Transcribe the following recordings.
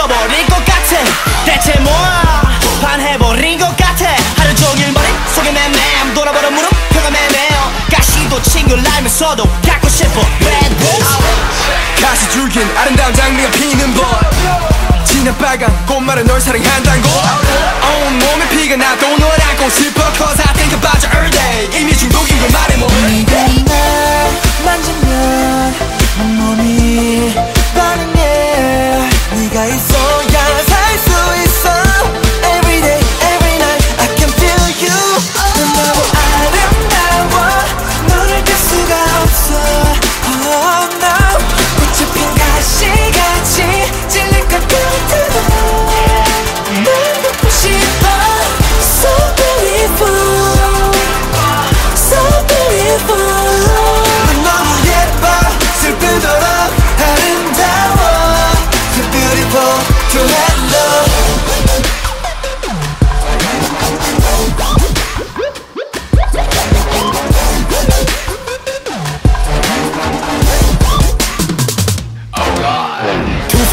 같아. 대체 뭐야? 반해버린 것 같아. 하루 종일 머릿속에 맴맴 돌아버려 무릎표가 매매요 가시도 친구를 알면서도 갖고 싶어. Bad boys 가시 줄긴 아름다운 장미가 피는 법. 진한 빨간 꽃말은 널 사랑한다는 거 온몸에 피가 나도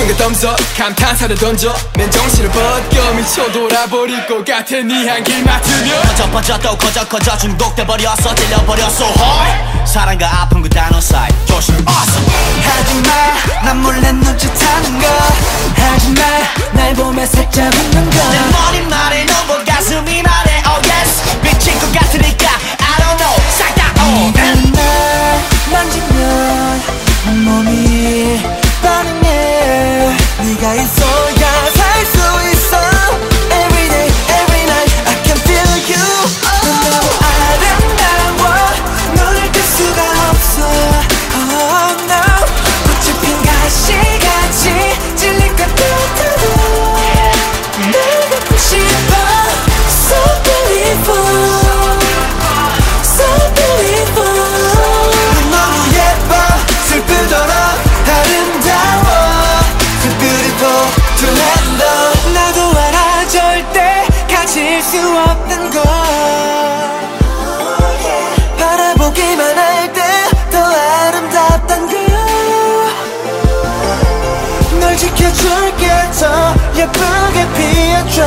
Finger thumbs up 감탄사를 던져 맨정신을 벗겨 미쳐 돌아버릴 것 같아 네 향길 맡으면 퍼져 퍼져 또 커져 커져 중독돼버렸어 찔려버렸어. 헐! 사랑과 아픔 그 단어 사이 조심 awesome 네가 가질 수 없는 걸. 바라보기만 할 때 더 아름답단 걸널 지켜줄게. 더 예쁘게 피어줘